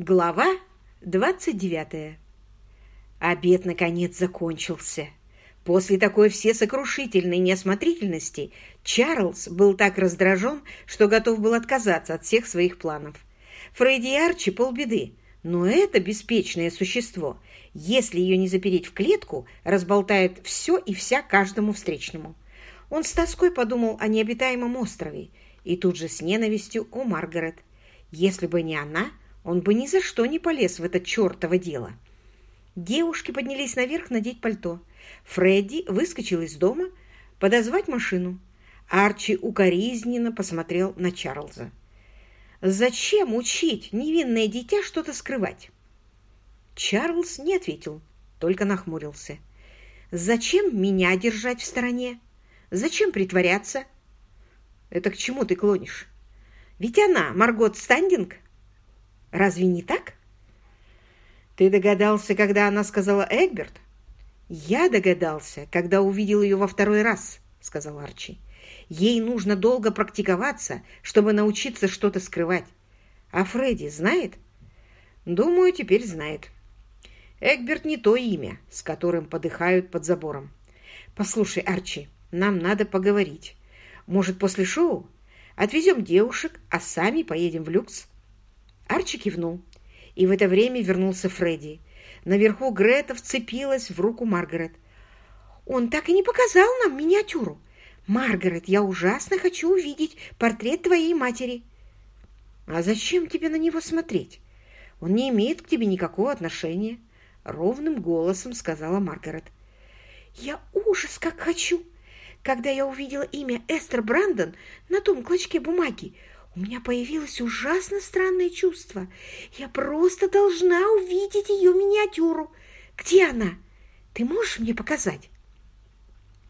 Глава 29. Обед, наконец, закончился. После такой всесокрушительной неосмотрительности Чарльз был так раздражен, что готов был отказаться от всех своих планов. Фредди и Арчи полбеды, но это беспечное существо, если ее не запереть в клетку, разболтает все и вся каждому встречному. Он с тоской подумал о необитаемом острове и тут же с ненавистью о Маргарет. Если бы не она, он бы ни за что не полез в это чертово дело. Девушки поднялись наверх надеть пальто. Фредди выскочил из дома подозвать машину. Арчи укоризненно посмотрел на Чарльза. «Зачем учить невинное дитя что-то скрывать?» Чарльз не ответил, только нахмурился. «Зачем меня держать в стороне? Зачем притворяться?» «Это к чему ты клонишь? Ведь она, Маргот Стандинг, Разве не так? Ты догадался, когда она сказала Эгберт? Я догадался, когда увидел ее во второй раз, сказал Арчи. Ей нужно долго практиковаться, чтобы научиться что-то скрывать. А Фредди знает? Думаю, теперь знает. Эгберт не то имя, с которым подыхают под забором. Послушай, Арчи, нам надо поговорить. Может, после шоу? Отвезем девушек, а сами поедем в люкс. Арчи кивнул, и в это время вернулся Фредди. Наверху Грета вцепилась в руку Маргарет. «Он так и не показал нам миниатюру. Маргарет, я ужасно хочу увидеть портрет твоей матери». «А зачем тебе на него смотреть? Он не имеет к тебе никакого отношения», — ровным голосом сказала Маргарет. «Я ужас как хочу! Когда я увидела имя Эстер Брандон на том клочке бумаги, у меня появилось ужасно странное чувство. Я просто должна увидеть ее миниатюру. Где она? Ты можешь мне показать?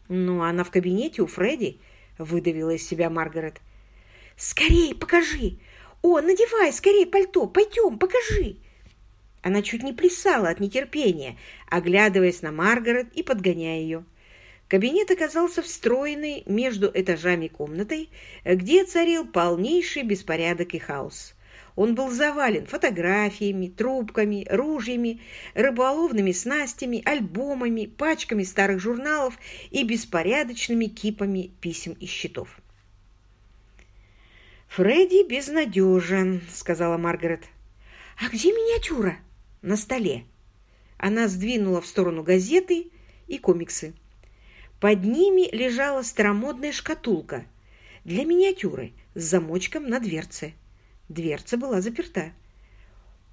Ну, она в кабинете у Фредди, выдавила из себя Маргарет. Скорей, покажи! О, надевай скорее пальто, пойдем, покажи! Она чуть не плясала от нетерпения, оглядываясь на Маргарет и подгоняя ее. Кабинет оказался встроенный между этажами комнатой, где царил полнейший беспорядок и хаос. Он был завален фотографиями, трубками, ружьями, рыболовными снастями, альбомами, пачками старых журналов и беспорядочными кипами писем и счетов. «Фредди безнадежен», — сказала Маргарет. «А где миниатюра?» «На столе». Она сдвинула в сторону газеты и комиксы. Под ними лежала старомодная шкатулка для миниатюры с замочком на дверце. Дверца была заперта.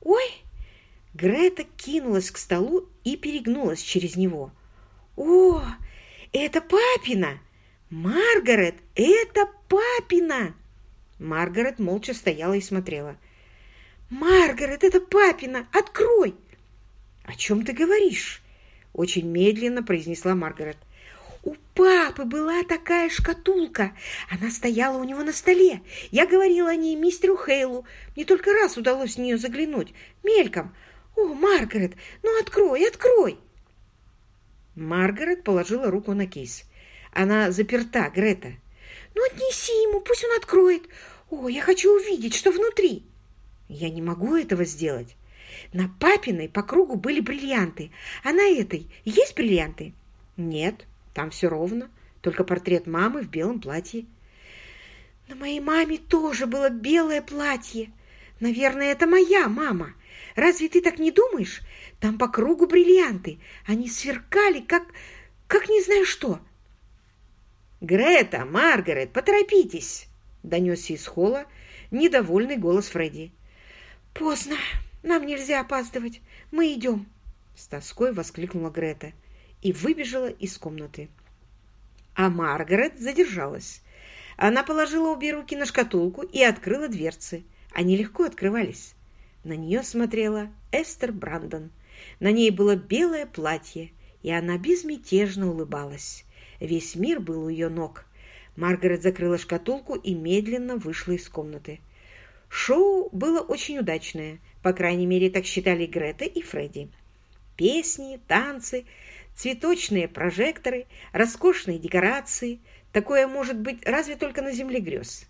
«Ой!» Грета кинулась к столу и перегнулась через него. «О, это папина! Маргарет, это папина!» Маргарет молча стояла и смотрела. «Маргарет, это папина! Открой!» «О чем ты говоришь?» Очень медленно произнесла Маргарет. Папы была такая шкатулка. Она стояла у него на столе. Я говорила о ней мистеру Хейлу. Мне только раз удалось в нее заглянуть. Мельком. О, Маргарет, ну открой, открой. Маргарет положила руку на кейс. Она заперта, Грета. Ну, отнеси ему, пусть он откроет. О, я хочу увидеть, что внутри. Я не могу этого сделать. На папиной по кругу были бриллианты, а на этой есть бриллианты? Нет. Там все ровно, только портрет мамы в белом платье. На моей маме тоже было белое платье. Наверное, это моя мама. Разве ты так не думаешь? Там по кругу бриллианты. Они сверкали, как... как не знаю что. «Грета, Маргарет, поторопитесь!» — донесся из холла недовольный голос Фредди. «Поздно. Нам нельзя опаздывать. Мы идем!» С тоской воскликнула Грета и выбежала из комнаты. А Маргарет задержалась. Она положила обе руки на шкатулку и открыла дверцы. Они легко открывались. На нее смотрела Эстер Брандон. На ней было белое платье, и она безмятежно улыбалась. Весь мир был у ее ног. Маргарет закрыла шкатулку и медленно вышла из комнаты. Шоу было очень удачное, по крайней мере, так считали Грета и Фредди. Песни, танцы, Цветочные прожекторы, роскошные декорации. Такое может быть разве только на земле грез.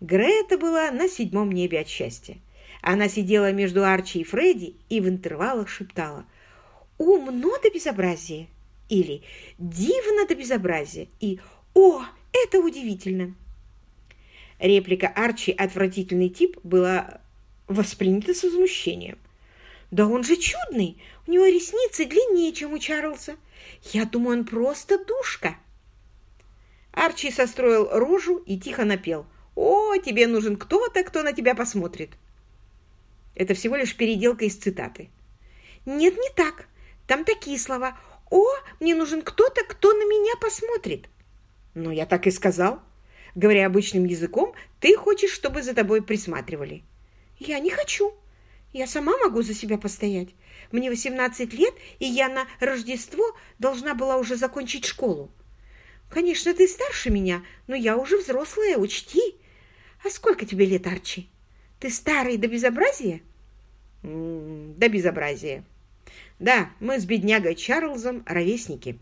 Грета была на седьмом небе от счастья. Она сидела между Арчи и Фредди и в интервалах шептала «Умно до безобразия!» или «Дивно до безобразия!» и «О, это удивительно!» Реплика Арчи «Отвратительный тип» была воспринята с возмущением. «Да он же чудный! У него ресницы длиннее, чем у Чарльза. Я думаю, он просто душка!» Арчи состроил рожу и тихо напел. «О, тебе нужен кто-то, кто на тебя посмотрит!» Это всего лишь переделка из цитаты. «Нет, не так. Там такие слова. О, мне нужен кто-то, кто на меня посмотрит!» «Ну, я так и сказал. Говоря обычным языком, ты хочешь, чтобы за тобой присматривали». «Я не хочу. Я сама могу за себя постоять. Мне 18 лет, и я на Рождество должна была уже закончить школу. Конечно, ты старше меня, но я уже взрослая, учти. А сколько тебе лет, Арчи? Ты старый до безобразия? до безобразия. Да, мы с беднягой Чарльзом ровесники.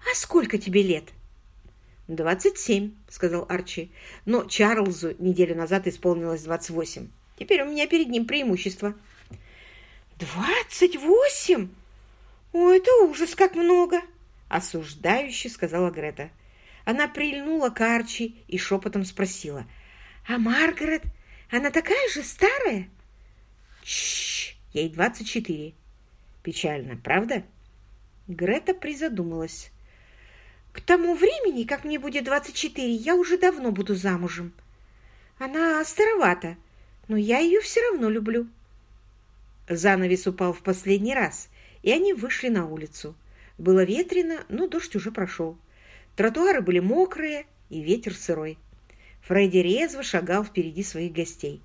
А сколько тебе лет? «Двадцать семь», — сказал Арчи. «Но Чарльзу неделю назад исполнилось двадцать восемь. Теперь у меня перед ним преимущество». «Двадцать восемь? О, это ужас, как много!» осуждающе сказала Грета. Она прильнула к Арчи и шепотом спросила. «А Маргарет, она такая же старая?» «Чш, ей двадцать четыре». «Печально, правда?» Грета призадумалась. «К тому времени, как мне будет двадцать четыре, я уже давно буду замужем. Она старовата, но я ее все равно люблю». Занавес упал в последний раз, и они вышли на улицу. Было ветрено, но дождь уже прошел. Тротуары были мокрые и ветер сырой. Фредди резво шагал впереди своих гостей.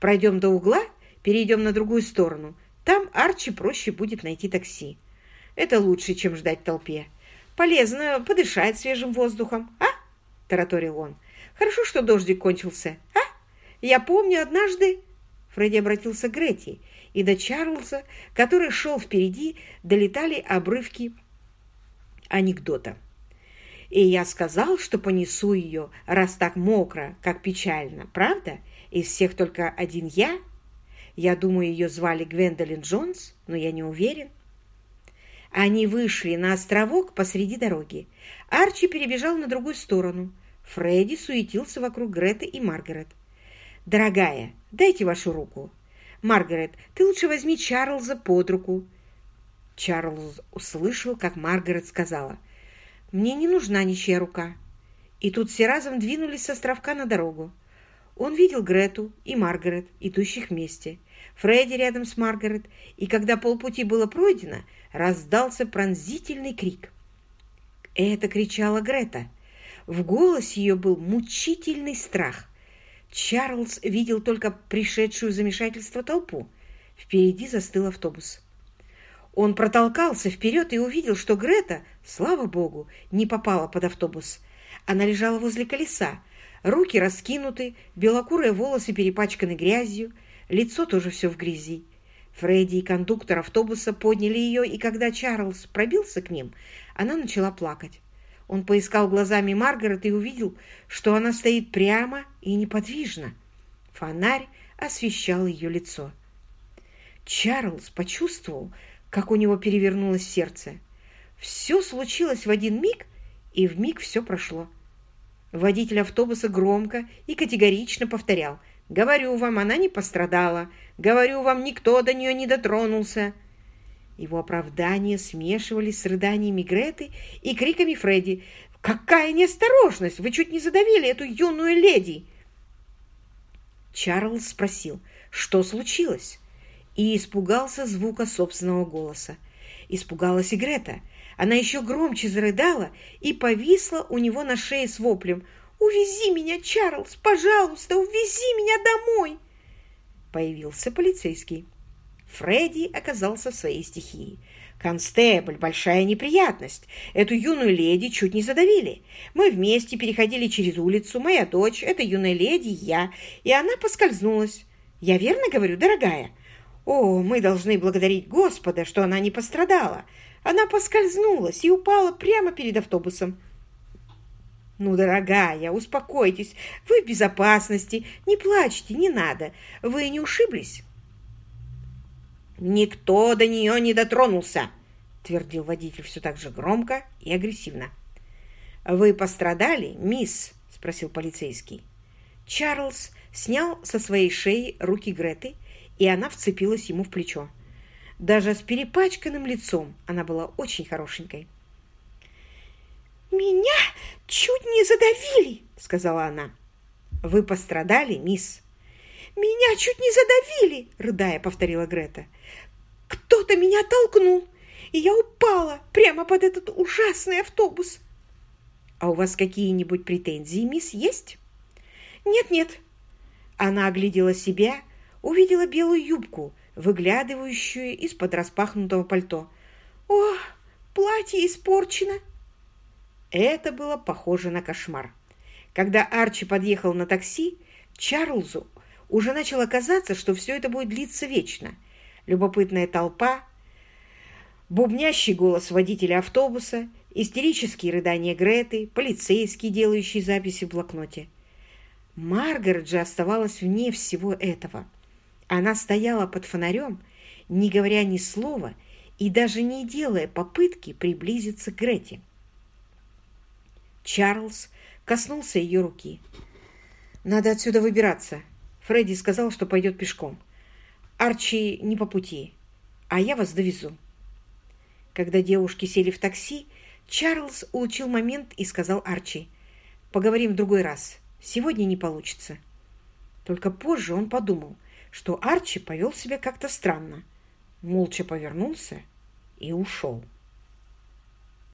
«Пройдем до угла, перейдем на другую сторону. Там Арчи проще будет найти такси. Это лучше, чем ждать толпе. Полезно подышать свежим воздухом, а?» – тараторил он. «Хорошо, что дождик кончился, а? Я помню однажды...» Фредди обратился к Гретти, и до Чарльза, который шел впереди, долетали обрывки анекдота. И я сказал, что понесу ее, раз так мокро, как печально, правда? Из всех только один я? Я думаю, ее звали Гвендолин Джонс, но я не уверен. Они вышли на островок посреди дороги. Арчи перебежал на другую сторону. Фредди суетился вокруг Греты и Маргарет. «Дорогая, дайте вашу руку. Маргарет, ты лучше возьми Чарльза под руку». Чарльз услышал, как Маргарет сказала, «Мне не нужна ничья рука». И тут все разом двинулись с островка на дорогу. Он видел Грету и Маргарет, идущих вместе, Фредди рядом с Маргарет, и когда полпути было пройдено, раздался пронзительный крик. Это кричала Грета. В голосе ее был мучительный страх. Чарльз видел только пришедшую замешательство толпу. Впереди застыл автобус. Он протолкался вперед и увидел, что Грета, слава богу, не попала под автобус. Она лежала возле колеса, руки раскинуты, белокурые волосы перепачканы грязью, лицо тоже все в грязи. Фредди и кондуктор автобуса подняли ее, и когда Чарльз пробился к ним, она начала плакать. Он поискал глазами Маргарет и увидел, что она стоит прямо и неподвижно. Фонарь освещал ее лицо. Чарльз почувствовал, как у него перевернулось сердце. Все случилось в один миг, и в миг все прошло. Водитель автобуса громко и категорично повторял «Говорю вам, она не пострадала. Говорю вам, никто до нее не дотронулся». Его оправдания смешивались с рыданиями Греты и криками Фредди. «Какая неосторожность! Вы чуть не задавили эту юную леди!» Чарльз спросил, что случилось, и испугался звука собственного голоса. Испугалась и Грета. Она еще громче зарыдала и повисла у него на шее с воплем. «Увези меня, Чарльз! Пожалуйста, увези меня домой!» Появился полицейский. Фредди оказался в своей стихии. «Констебль, большая неприятность. Эту юную леди чуть не задавили. Мы вместе переходили через улицу, моя дочь, эта юная леди, я, и она поскользнулась. Я верно говорю, дорогая? О, мы должны благодарить Господа, что она не пострадала. Она поскользнулась и упала прямо перед автобусом. «Ну, дорогая, успокойтесь, вы в безопасности, не плачьте, не надо, вы не ушиблись?» «Никто до нее не дотронулся!» — твердил водитель все так же громко и агрессивно. «Вы пострадали, мисс?» — спросил полицейский. Чарльз снял со своей шеи руки Греты, и она вцепилась ему в плечо. Даже с перепачканным лицом она была очень хорошенькой. «Меня чуть не задавили!» — сказала она. «Вы пострадали, мисс?» «Меня чуть не задавили!» — рыдая повторила Грета. «Кто-то меня толкнул, и я упала прямо под этот ужасный автобус!» «А у вас какие-нибудь претензии, мисс, есть?» «Нет-нет». Она оглядела себя, увидела белую юбку, выглядывающую из-под распахнутого пальто. «О, платье испорчено!» Это было похоже на кошмар. Когда Арчи подъехал на такси, Чарльзу уже начало казаться, что все это будет длиться вечно. Любопытная толпа, бубнящий голос водителя автобуса, истерические рыдания Греты, полицейский, делающий записи в блокноте. Маргарет же оставалась вне всего этого. Она стояла под фонарем, не говоря ни слова и даже не делая попытки приблизиться к Грете. Чарльз коснулся ее руки. «Надо отсюда выбираться». Фредди сказал, что пойдет пешком. «Арчи не по пути, а я вас довезу». Когда девушки сели в такси, Чарльз улучил момент и сказал Арчи, «Поговорим в другой раз. Сегодня не получится». Только позже он подумал, что Арчи повел себя как-то странно, молча повернулся и ушел.